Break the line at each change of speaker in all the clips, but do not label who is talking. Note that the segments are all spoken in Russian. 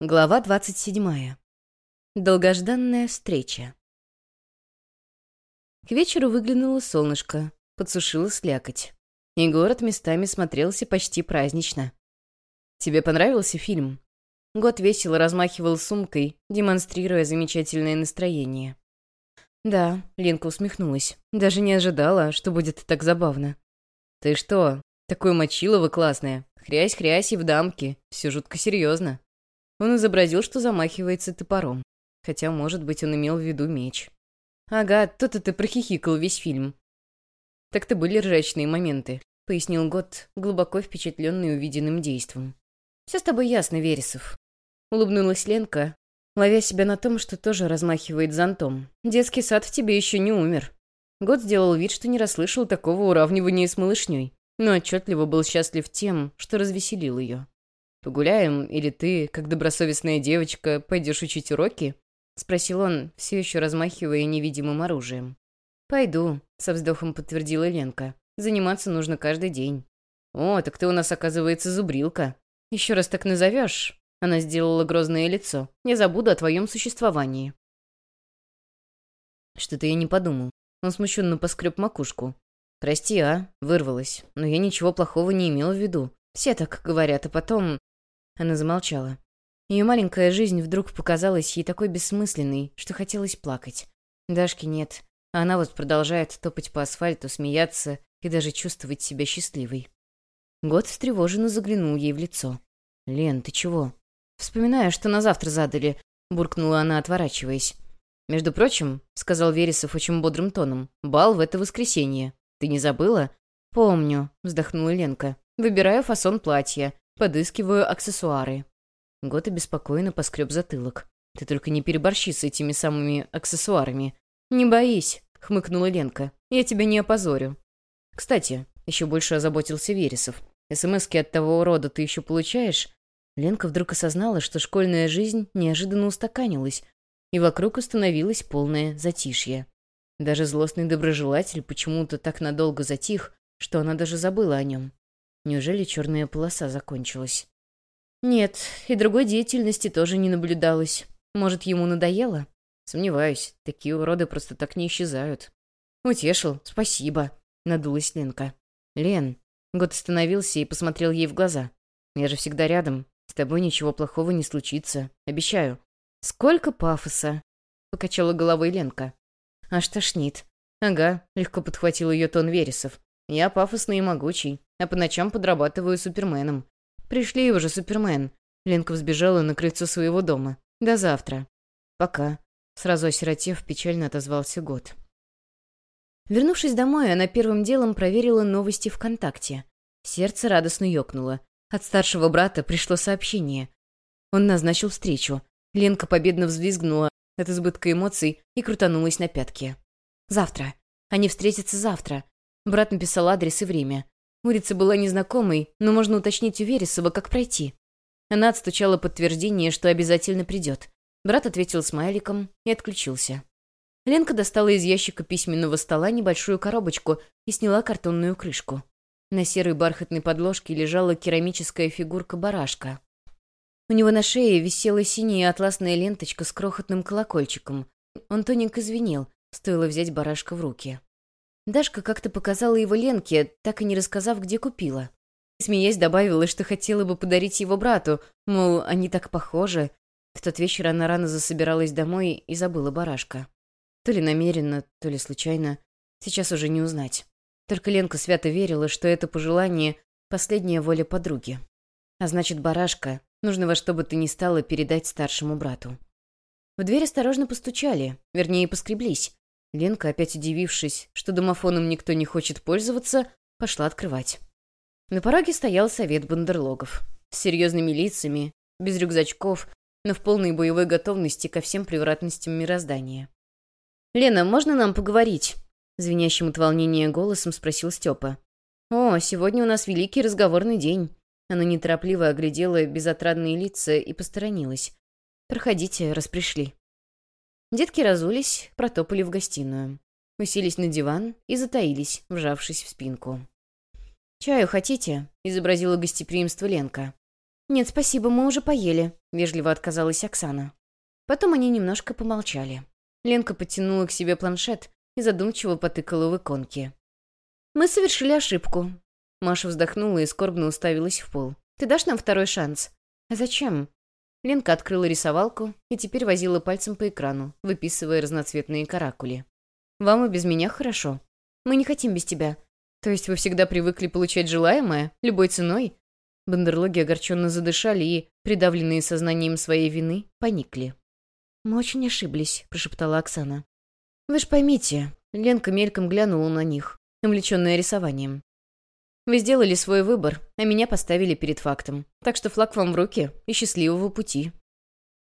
Глава 27. Долгожданная встреча. К вечеру выглянуло солнышко, подсушило слякоть. И город местами смотрелся почти празднично. «Тебе понравился фильм?» Год весело размахивал сумкой, демонстрируя замечательное настроение. «Да», — Ленка усмехнулась. «Даже не ожидала, что будет так забавно». «Ты что? Такое мочилово классное. Хрясь-хрясь и в дамке. Все жутко серьезно. Он изобразил, что замахивается топором. Хотя, может быть, он имел в виду меч. «Ага, то-то ты прохихикал весь фильм». «Так-то были ржачные моменты», — пояснил Гот, глубоко впечатленный увиденным действом. «Все с тобой ясно, Вересов». Улыбнулась Ленка, ловя себя на том, что тоже размахивает зонтом. «Детский сад в тебе еще не умер». Год сделал вид, что не расслышал такого уравнивания с малышней, но отчетливо был счастлив тем, что развеселил ее. «Погуляем, или ты, как добросовестная девочка, пойдешь учить уроки?» — спросил он, все еще размахивая невидимым оружием. «Пойду», — со вздохом подтвердила Ленка. «Заниматься нужно каждый день». «О, так ты у нас, оказывается, зубрилка. Еще раз так назовешь?» Она сделала грозное лицо. «Я забуду о твоем существовании». Что-то я не подумал. Он смущенно поскреб макушку. «Прости, а?» — вырвалась. «Но я ничего плохого не имел в виду. Все так говорят, а потом...» Она замолчала. Ее маленькая жизнь вдруг показалась ей такой бессмысленной, что хотелось плакать. Дашки нет, а она вот продолжает топать по асфальту, смеяться и даже чувствовать себя счастливой. Год встревоженно заглянул ей в лицо. «Лен, ты чего?» «Вспоминаю, что на завтра задали», — буркнула она, отворачиваясь. «Между прочим», — сказал Вересов очень бодрым тоном, — «бал в это воскресенье. Ты не забыла?» «Помню», — вздохнула Ленка. «Выбираю фасон платья. Подыскиваю аксессуары. Гот обеспокоенно поскреб затылок. Ты только не переборщи с этими самыми аксессуарами. Не боись, хмыкнула Ленка. Я тебя не опозорю. Кстати, еще больше озаботился Вересов. СМСки от того рода ты еще получаешь? Ленка вдруг осознала, что школьная жизнь неожиданно устаканилась, и вокруг установилось полное затишье. Даже злостный доброжелатель почему-то так надолго затих, что она даже забыла о нем. Неужели черная полоса закончилась? Нет, и другой деятельности тоже не наблюдалось. Может, ему надоело? Сомневаюсь, такие уроды просто так не исчезают. Утешил, спасибо, надулась Ленка. Лен, Год остановился и посмотрел ей в глаза. Я же всегда рядом. С тобой ничего плохого не случится. Обещаю. Сколько пафоса! Покачала головой Ленка. Аж тошнит. Ага, легко подхватил ее тон Вересов. Я пафосный и могучий а по ночам подрабатываю суперменом. Пришли уже, супермен. Ленка взбежала на крыльцо своего дома. До завтра. Пока. Сразу осиротев, печально отозвался год. Вернувшись домой, она первым делом проверила новости ВКонтакте. Сердце радостно ёкнуло. От старшего брата пришло сообщение. Он назначил встречу. Ленка победно взвизгнула от избытка эмоций и крутанулась на пятки. «Завтра. Они встретятся завтра». Брат написал адрес и время. Улица была незнакомой, но можно уточнить у Вересова, как пройти. Она отстучала подтверждение, что обязательно придет. Брат ответил смайликом и отключился. Ленка достала из ящика письменного стола небольшую коробочку и сняла картонную крышку. На серой бархатной подложке лежала керамическая фигурка барашка. У него на шее висела синяя атласная ленточка с крохотным колокольчиком. Он тоненько звенел, стоило взять барашка в руки. Дашка как-то показала его Ленке, так и не рассказав, где купила. Смеясь, добавила, что хотела бы подарить его брату, мол, они так похожи. В тот вечер она рано засобиралась домой и забыла барашка. То ли намеренно, то ли случайно. Сейчас уже не узнать. Только Ленка свято верила, что это пожелание — последняя воля подруги. А значит, барашка нужно во что бы то ни стало передать старшему брату. В дверь осторожно постучали, вернее, поскреблись. Ленка, опять удивившись, что домофоном никто не хочет пользоваться, пошла открывать. На пороге стоял совет бандерлогов. С серьезными лицами, без рюкзачков, но в полной боевой готовности ко всем превратностям мироздания. «Лена, можно нам поговорить?» Звенящим от волнения голосом спросил Степа. «О, сегодня у нас великий разговорный день». Она неторопливо оглядела безотрадные лица и посторонилась. «Проходите, раз пришли». Детки разулись, протопали в гостиную. Уселись на диван и затаились, вжавшись в спинку. «Чаю хотите?» — изобразила гостеприимство Ленка. «Нет, спасибо, мы уже поели», — вежливо отказалась Оксана. Потом они немножко помолчали. Ленка подтянула к себе планшет и задумчиво потыкала в иконки. «Мы совершили ошибку». Маша вздохнула и скорбно уставилась в пол. «Ты дашь нам второй шанс?» «А зачем?» Ленка открыла рисовалку и теперь возила пальцем по экрану, выписывая разноцветные каракули. «Вам и без меня хорошо. Мы не хотим без тебя. То есть вы всегда привыкли получать желаемое, любой ценой?» Бандерлоги огорченно задышали и, придавленные сознанием своей вины, поникли. «Мы очень ошиблись», — прошептала Оксана. «Вы ж поймите», — Ленка мельком глянула на них, увлеченная рисованием. «Вы сделали свой выбор, а меня поставили перед фактом. Так что флаг вам в руки и счастливого пути».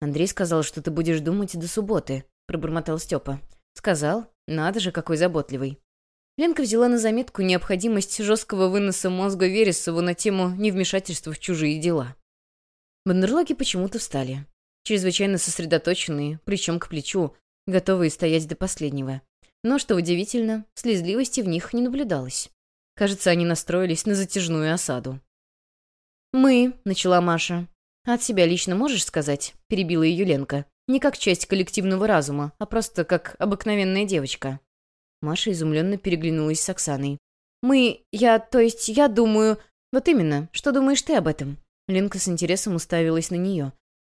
«Андрей сказал, что ты будешь думать до субботы», — пробормотал Степа. «Сказал? Надо же, какой заботливый». Ленка взяла на заметку необходимость жесткого выноса мозга Вересову на тему невмешательства в чужие дела. Бандерлоги почему-то встали чрезвычайно сосредоточенные, плечом к плечу, готовые стоять до последнего. Но, что удивительно, слезливости в них не наблюдалось. Кажется, они настроились на затяжную осаду. «Мы», — начала Маша. «От себя лично можешь сказать?» — перебила ее Ленка. «Не как часть коллективного разума, а просто как обыкновенная девочка». Маша изумленно переглянулась с Оксаной. «Мы... Я... То есть я думаю... Вот именно. Что думаешь ты об этом?» Ленка с интересом уставилась на нее.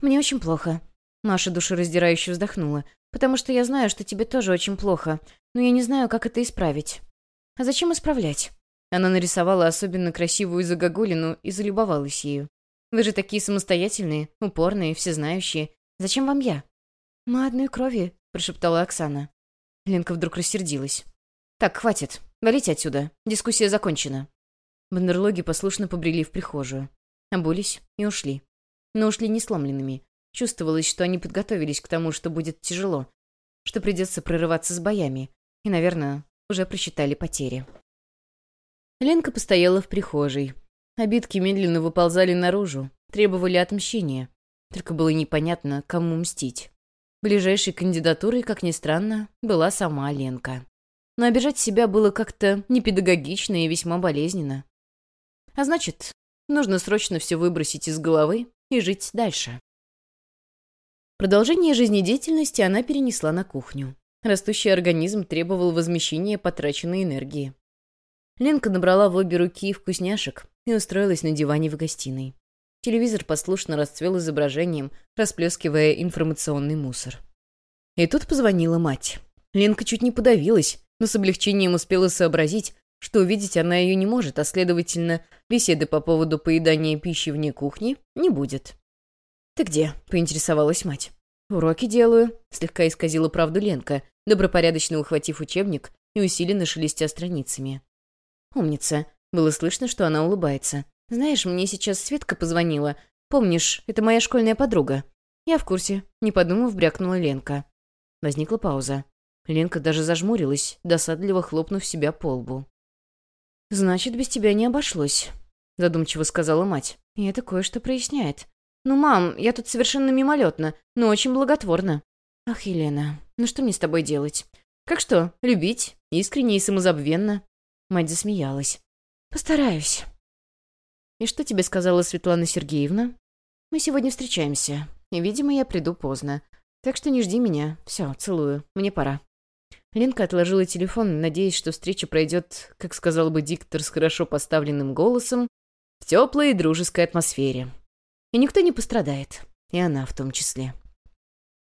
«Мне очень плохо». Маша душераздирающе вздохнула. «Потому что я знаю, что тебе тоже очень плохо, но я не знаю, как это исправить». «А зачем исправлять?» Она нарисовала особенно красивую загогулину и залюбовалась ею. «Вы же такие самостоятельные, упорные, всезнающие. Зачем вам я?» «Мы одной крови», — прошептала Оксана. Ленка вдруг рассердилась. «Так, хватит. Валите отсюда. Дискуссия закончена». Бандерлоги послушно побрели в прихожую. Обулись и ушли но ушли не сломленными. Чувствовалось, что они подготовились к тому, что будет тяжело, что придется прорываться с боями, и, наверное, уже просчитали потери. Ленка постояла в прихожей. Обидки медленно выползали наружу, требовали отмщения. Только было непонятно, кому мстить. Ближайшей кандидатурой, как ни странно, была сама Ленка. Но обижать себя было как-то непедагогично и весьма болезненно. А значит, нужно срочно все выбросить из головы и жить дальше. Продолжение жизнедеятельности она перенесла на кухню. Растущий организм требовал возмещения потраченной энергии. Ленка набрала в обе руки вкусняшек и устроилась на диване в гостиной. Телевизор послушно расцвел изображением, расплескивая информационный мусор. И тут позвонила мать. Ленка чуть не подавилась, но с облегчением успела сообразить, что увидеть она ее не может, а, следовательно, беседы по поводу поедания пищи вне кухни не будет. «Ты где?» — поинтересовалась мать. «Уроки делаю», — слегка исказила правду Ленка, добропорядочно ухватив учебник и усиленно шелестя страницами. «Умница». Было слышно, что она улыбается. «Знаешь, мне сейчас Светка позвонила. Помнишь, это моя школьная подруга?» «Я в курсе», — не подумав, брякнула Ленка. Возникла пауза. Ленка даже зажмурилась, досадливо хлопнув себя по лбу. «Значит, без тебя не обошлось», — задумчиво сказала мать. «И это кое-что проясняет. Ну, мам, я тут совершенно мимолетно, но очень благотворно». «Ах, Елена, ну что мне с тобой делать? Как что, любить, искренне и самозабвенно?» Мать засмеялась. «Постараюсь». «И что тебе сказала Светлана Сергеевна?» «Мы сегодня встречаемся, и, видимо, я приду поздно. Так что не жди меня. Все, целую. Мне пора». Ленка отложила телефон, надеясь, что встреча пройдет, как сказал бы диктор с хорошо поставленным голосом, в теплой и дружеской атмосфере. И никто не пострадает, и она в том числе.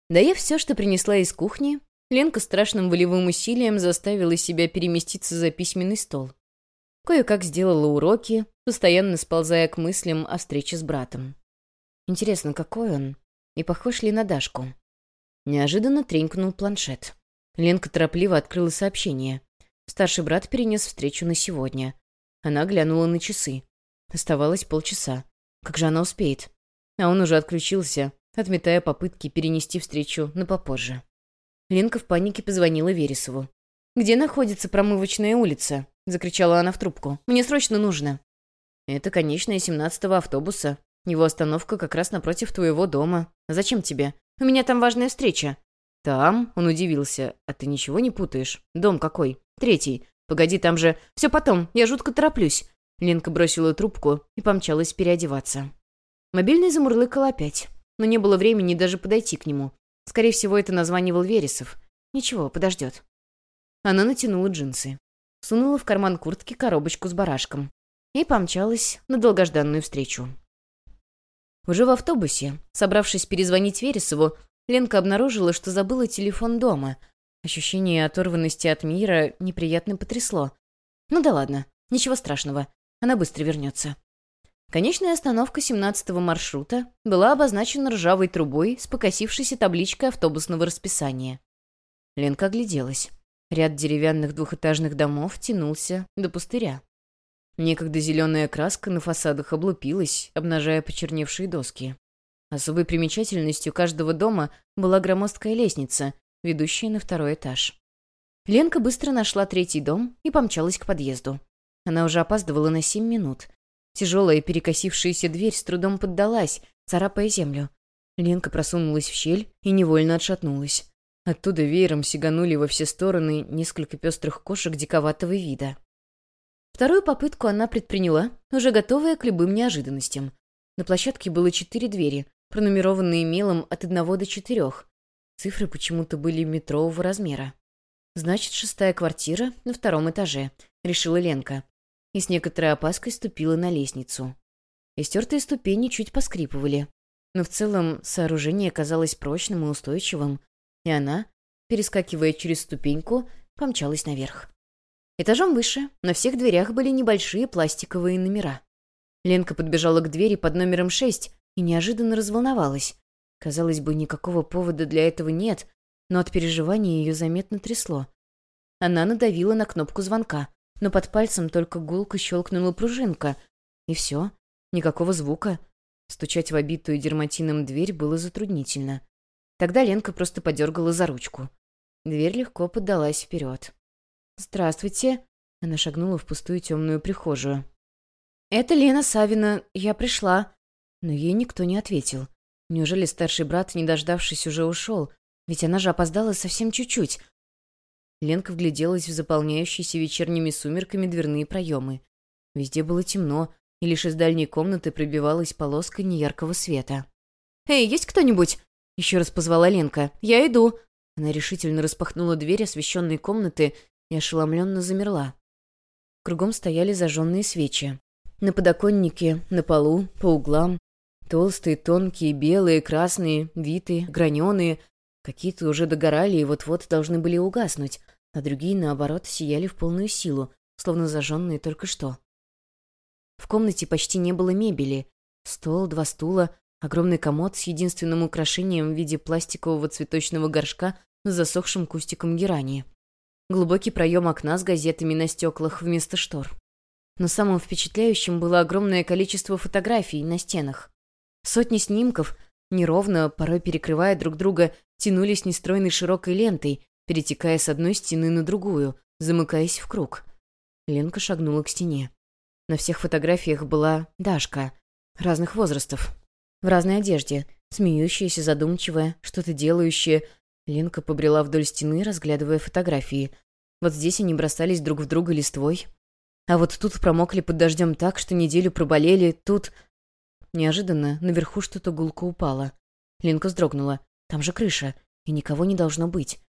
Доев все, что принесла из кухни, Ленка страшным волевым усилием заставила себя переместиться за письменный стол. Кое-как сделала уроки, постоянно сползая к мыслям о встрече с братом. Интересно, какой он? И похож ли на Дашку? Неожиданно тренькнул планшет. Ленка торопливо открыла сообщение. Старший брат перенес встречу на сегодня. Она глянула на часы. Оставалось полчаса. Как же она успеет? А он уже отключился, отметая попытки перенести встречу на попозже. Ленка в панике позвонила Вересову. «Где находится промывочная улица?» — закричала она в трубку. «Мне срочно нужно». «Это конечная семнадцатого автобуса. Его остановка как раз напротив твоего дома. Зачем тебе? У меня там важная встреча. «Там?» — он удивился. «А ты ничего не путаешь? Дом какой? Третий. Погоди, там же... Все потом, я жутко тороплюсь». Ленка бросила трубку и помчалась переодеваться. Мобильный замурлыкал опять, но не было времени даже подойти к нему. Скорее всего, это названивал Вересов. Ничего, подождет. Она натянула джинсы, сунула в карман куртки коробочку с барашком и помчалась на долгожданную встречу. Уже в автобусе, собравшись перезвонить Вересову, Ленка обнаружила, что забыла телефон дома. Ощущение оторванности от мира неприятно потрясло. Ну да ладно, ничего страшного, она быстро вернется. Конечная остановка 17-го маршрута была обозначена ржавой трубой с покосившейся табличкой автобусного расписания. Ленка огляделась. Ряд деревянных двухэтажных домов тянулся до пустыря. Некогда зеленая краска на фасадах облупилась, обнажая почерневшие доски. Особой примечательностью каждого дома была громоздкая лестница, ведущая на второй этаж. Ленка быстро нашла третий дом и помчалась к подъезду. Она уже опаздывала на семь минут. Тяжелая перекосившаяся дверь с трудом поддалась, царапая землю. Ленка просунулась в щель и невольно отшатнулась. Оттуда веером сиганули во все стороны несколько пестрых кошек диковатого вида. Вторую попытку она предприняла, уже готовая к любым неожиданностям. На площадке было четыре двери, пронумерованные мелом от одного до четырех. Цифры почему-то были метрового размера. «Значит, шестая квартира на втором этаже», — решила Ленка. И с некоторой опаской ступила на лестницу. Истертые ступени чуть поскрипывали. Но в целом сооружение казалось прочным и устойчивым, и она, перескакивая через ступеньку, помчалась наверх. Этажом выше на всех дверях были небольшие пластиковые номера. Ленка подбежала к двери под номером 6 и неожиданно разволновалась. Казалось бы, никакого повода для этого нет, но от переживания ее заметно трясло. Она надавила на кнопку звонка, но под пальцем только гулко щелкнула пружинка. И все, никакого звука. Стучать в обитую дерматином дверь было затруднительно. Тогда Ленка просто подергала за ручку. Дверь легко поддалась вперед. «Здравствуйте!» Она шагнула в пустую темную прихожую. «Это Лена Савина. Я пришла». Но ей никто не ответил. Неужели старший брат, не дождавшись, уже ушел? Ведь она же опоздала совсем чуть-чуть. Ленка вгляделась в заполняющиеся вечерними сумерками дверные проемы. Везде было темно, и лишь из дальней комнаты пробивалась полоска неяркого света. «Эй, есть кто-нибудь?» — еще раз позвала Ленка. «Я иду». Она решительно распахнула дверь освещенной комнаты и ошеломленно замерла. Кругом стояли зажженные свечи. На подоконнике, на полу, по углам. Толстые, тонкие, белые, красные, витые, граненые. Какие-то уже догорали и вот-вот должны были угаснуть, а другие, наоборот, сияли в полную силу, словно зажженные только что. В комнате почти не было мебели. Стол, два стула, огромный комод с единственным украшением в виде пластикового цветочного горшка с засохшим кустиком герани глубокий проем окна с газетами на стеклах вместо штор. Но самым впечатляющим было огромное количество фотографий на стенах. Сотни снимков, неровно, порой перекрывая друг друга, тянулись нестройной широкой лентой, перетекая с одной стены на другую, замыкаясь в круг. Ленка шагнула к стене. На всех фотографиях была Дашка, разных возрастов, в разной одежде, смеющаяся, задумчивая, что-то делающая, Ленка побрела вдоль стены, разглядывая фотографии. Вот здесь они бросались друг в друга листвой. А вот тут промокли под дождем так, что неделю проболели. Тут... Неожиданно наверху что-то гулко упало. Ленка вздрогнула. Там же крыша, и никого не должно быть.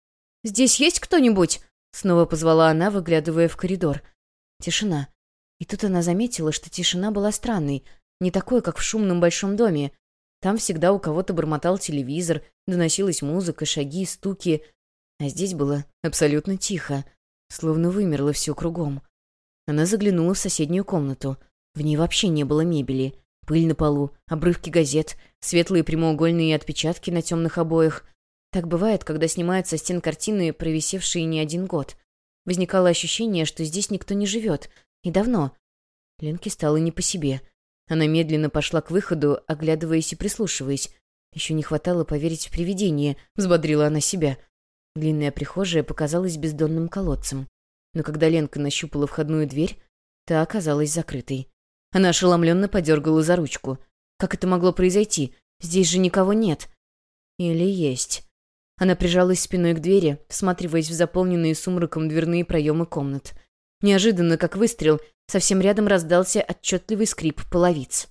«Здесь есть кто-нибудь?» Снова позвала она, выглядывая в коридор. Тишина. И тут она заметила, что тишина была странной, не такой, как в шумном большом доме. Там всегда у кого-то бормотал телевизор, доносилась музыка, шаги, стуки. А здесь было абсолютно тихо, словно вымерло все кругом. Она заглянула в соседнюю комнату. В ней вообще не было мебели. Пыль на полу, обрывки газет, светлые прямоугольные отпечатки на темных обоях. Так бывает, когда снимают со стен картины, провисевшие не один год. Возникало ощущение, что здесь никто не живет. И давно. Ленке стало не по себе — она медленно пошла к выходу, оглядываясь и прислушиваясь. Еще не хватало поверить в привидение, взбодрила она себя. Длинная прихожая показалась бездонным колодцем. Но когда Ленка нащупала входную дверь, та оказалась закрытой. Она ошеломленно подергала за ручку. Как это могло произойти? Здесь же никого нет. Или есть. Она прижалась спиной к двери, всматриваясь в заполненные сумраком дверные проемы комнат. Неожиданно, как выстрел, совсем рядом раздался отчетливый скрип половиц.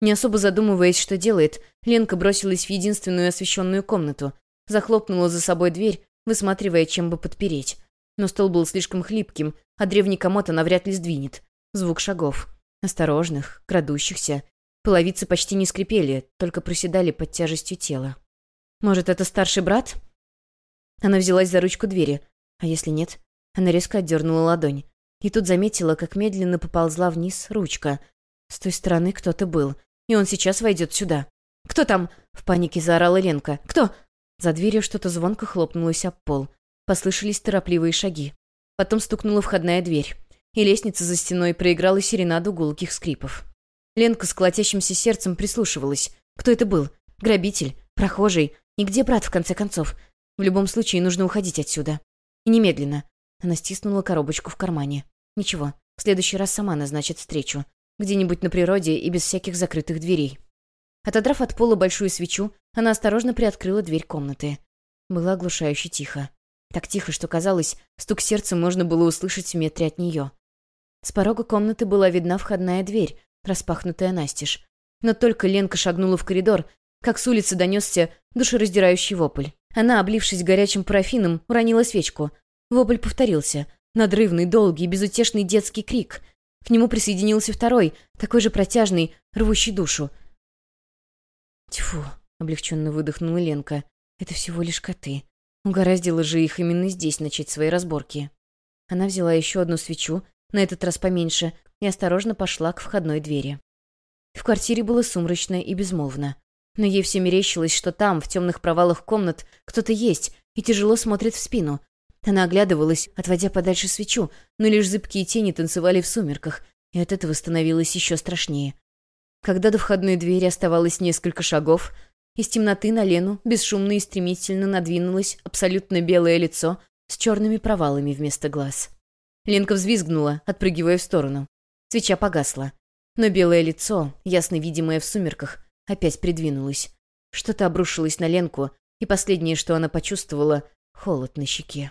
Не особо задумываясь, что делает, Ленка бросилась в единственную освещенную комнату, захлопнула за собой дверь, высматривая, чем бы подпереть. Но стол был слишком хлипким, а древний комод она вряд ли сдвинет. Звук шагов. Осторожных, крадущихся. Половицы почти не скрипели, только проседали под тяжестью тела. «Может, это старший брат?» Она взялась за ручку двери. А если нет? Она резко отдернула ладонь. И тут заметила, как медленно поползла вниз ручка. С той стороны кто-то был и он сейчас войдет сюда. «Кто там?» — в панике заорала Ленка. «Кто?» За дверью что-то звонко хлопнулось об пол. Послышались торопливые шаги. Потом стукнула входная дверь. И лестница за стеной проиграла серенаду гулких скрипов. Ленка с колотящимся сердцем прислушивалась. Кто это был? Грабитель? Прохожий? И где брат, в конце концов? В любом случае, нужно уходить отсюда. И немедленно. Она стиснула коробочку в кармане. Ничего, в следующий раз сама назначит встречу. Где-нибудь на природе и без всяких закрытых дверей. Отодрав от пола большую свечу, она осторожно приоткрыла дверь комнаты. Было оглушающе тихо. Так тихо, что казалось, стук сердца можно было услышать в метре от нее. С порога комнаты была видна входная дверь, распахнутая настежь. Но только Ленка шагнула в коридор, как с улицы донесся душераздирающий вопль. Она, облившись горячим парафином, уронила свечку. Вопль повторился. Надрывный, долгий, безутешный детский крик. К нему присоединился второй, такой же протяжный, рвущий душу. «Тьфу!» — облегченно выдохнула Ленка. «Это всего лишь коты. Угораздило же их именно здесь начать свои разборки». Она взяла еще одну свечу, на этот раз поменьше, и осторожно пошла к входной двери. В квартире было сумрачно и безмолвно. Но ей все мерещилось, что там, в темных провалах комнат, кто-то есть и тяжело смотрит в спину, она оглядывалась, отводя подальше свечу, но лишь зыбкие тени танцевали в сумерках, и от этого становилось еще страшнее. Когда до входной двери оставалось несколько шагов, из темноты на Лену бесшумно и стремительно надвинулось абсолютно белое лицо с черными провалами вместо глаз. Ленка взвизгнула, отпрыгивая в сторону. Свеча погасла. Но белое лицо, ясно видимое в сумерках, опять придвинулось. Что-то обрушилось на Ленку, и последнее, что она почувствовала — холод на щеке.